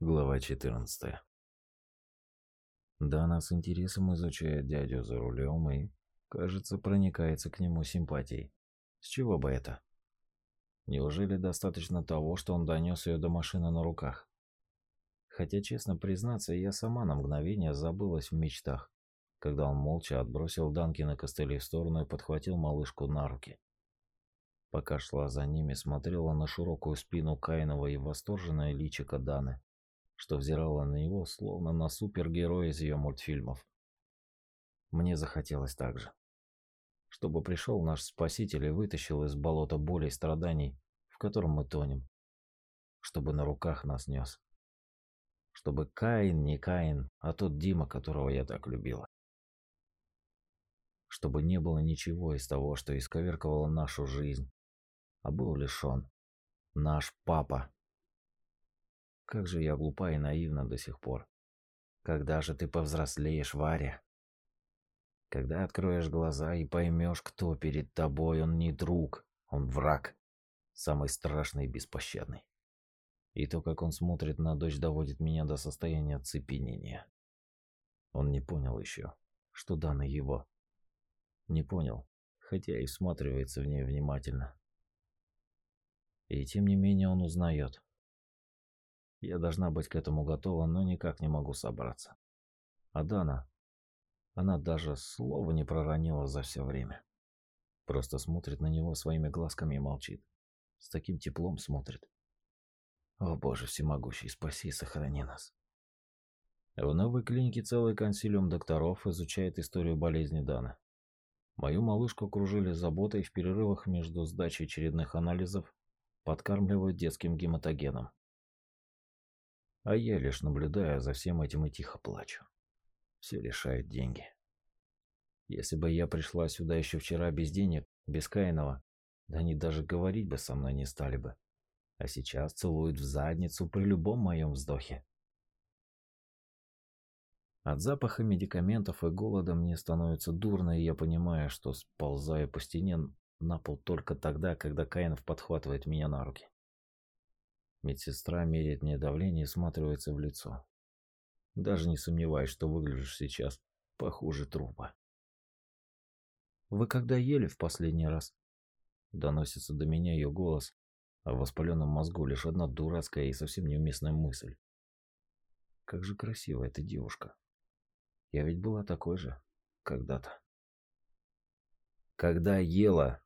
Глава 14. Дана с интересом изучает дядю за рулем и, кажется, проникается к нему симпатией. С чего бы это? Неужели достаточно того, что он донес ее до машины на руках? Хотя, честно признаться, я сама на мгновение забылась в мечтах, когда он молча отбросил Данки на костыли в сторону и подхватил малышку на руки. Пока шла за ними, смотрела на широкую спину Каинова и восторженное личико Даны что взирала на него, словно на супергероя из ее мультфильмов. Мне захотелось так же. Чтобы пришел наш спаситель и вытащил из болота боли и страданий, в котором мы тонем. Чтобы на руках нас нес. Чтобы Каин не Каин, а тот Дима, которого я так любила. Чтобы не было ничего из того, что исковерковало нашу жизнь, а был лишен. Наш папа. Как же я глупа и наивна до сих пор. Когда же ты повзрослеешь, Варя? Когда откроешь глаза и поймешь, кто перед тобой, он не друг, он враг. Самый страшный и беспощадный. И то, как он смотрит на дочь, доводит меня до состояния оцепенения. Он не понял еще, что Дана его. Не понял, хотя и всматривается в ней внимательно. И тем не менее он узнает. Я должна быть к этому готова, но никак не могу собраться. А Дана, она даже слова не проронила за все время. Просто смотрит на него своими глазками и молчит. С таким теплом смотрит. О боже всемогущий, спаси и сохрани нас. В новой клинике целый консилиум докторов изучает историю болезни Даны. Мою малышку окружили заботой в перерывах между сдачей очередных анализов, подкармливают детским гематогеном. А я лишь наблюдаю за всем этим и тихо плачу. Все решают деньги. Если бы я пришла сюда еще вчера без денег, без Каинова, да они даже говорить бы со мной не стали бы. А сейчас целуют в задницу при любом моем вздохе. От запаха медикаментов и голода мне становится дурно, и я понимаю, что сползаю по стене на пол только тогда, когда Каинов подхватывает меня на руки. Медсестра меряет мне давление и сматривается в лицо. Даже не сомневаюсь, что выглядишь сейчас похуже трупа. «Вы когда ели в последний раз?» Доносится до меня ее голос, а в воспаленном мозгу лишь одна дурацкая и совсем неуместная мысль. Как же красива эта девушка. Я ведь была такой же когда-то. Когда ела,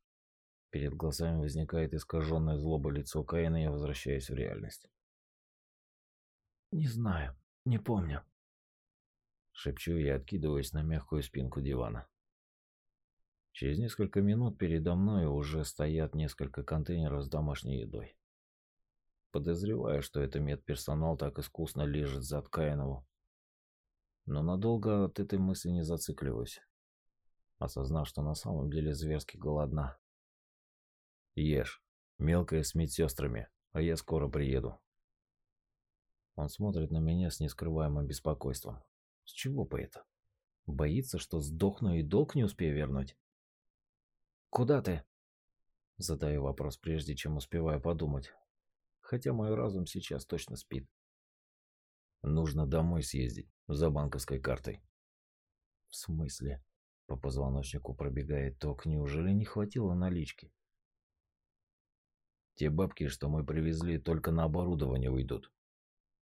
Перед глазами возникает искаженное злоба лицо Каина, я возвращаюсь в реальность. «Не знаю, не помню», — шепчу я, откидываясь на мягкую спинку дивана. Через несколько минут передо мной уже стоят несколько контейнеров с домашней едой. Подозреваю, что это медперсонал так искусно лежит за Каинову. Но надолго от этой мысли не зацикливаюсь, осознав, что на самом деле зверски голодна. Ешь. Мелкая с медсестрами, а я скоро приеду. Он смотрит на меня с нескрываемым беспокойством. С чего бы это? Боится, что сдохну и долг не успею вернуть? «Куда ты?» Задаю вопрос, прежде чем успеваю подумать. Хотя мой разум сейчас точно спит. Нужно домой съездить, за банковской картой. В смысле? По позвоночнику пробегает ток. Неужели не хватило налички? Те бабки, что мы привезли, только на оборудование уйдут.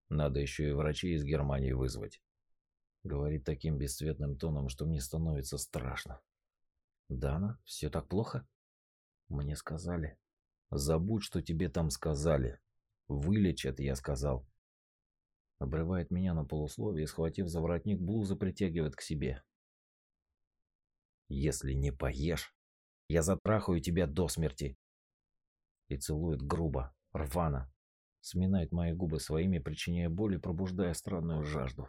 Надо еще и врачей из Германии вызвать. Говорит таким бесцветным тоном, что мне становится страшно. Дана, все так плохо? Мне сказали. Забудь, что тебе там сказали. Вылечат, я сказал. Обрывает меня на полусловие схватив за воротник блузы, притягивает к себе. Если не поешь, я затрахаю тебя до смерти и целует грубо, рвано, сминает мои губы своими, причиняя боль и пробуждая странную жажду.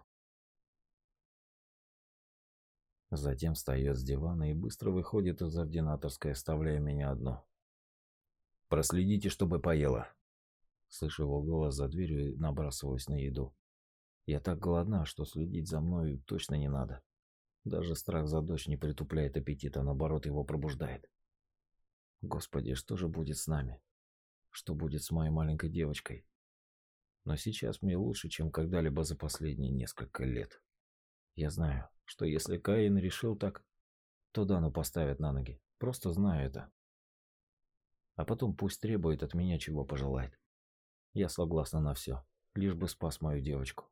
Затем встает с дивана и быстро выходит из ординаторской, оставляя меня одну. «Проследите, чтобы поела!» Слышу его голос за дверью и набрасываюсь на еду. Я так голодна, что следить за мной точно не надо. Даже страх за дочь не притупляет аппетит, а наоборот его пробуждает. Господи, что же будет с нами? Что будет с моей маленькой девочкой? Но сейчас мне лучше, чем когда-либо за последние несколько лет. Я знаю, что если Каин решил так, то Дану поставят на ноги. Просто знаю это. А потом пусть требует от меня, чего пожелает. Я согласна на все, лишь бы спас мою девочку.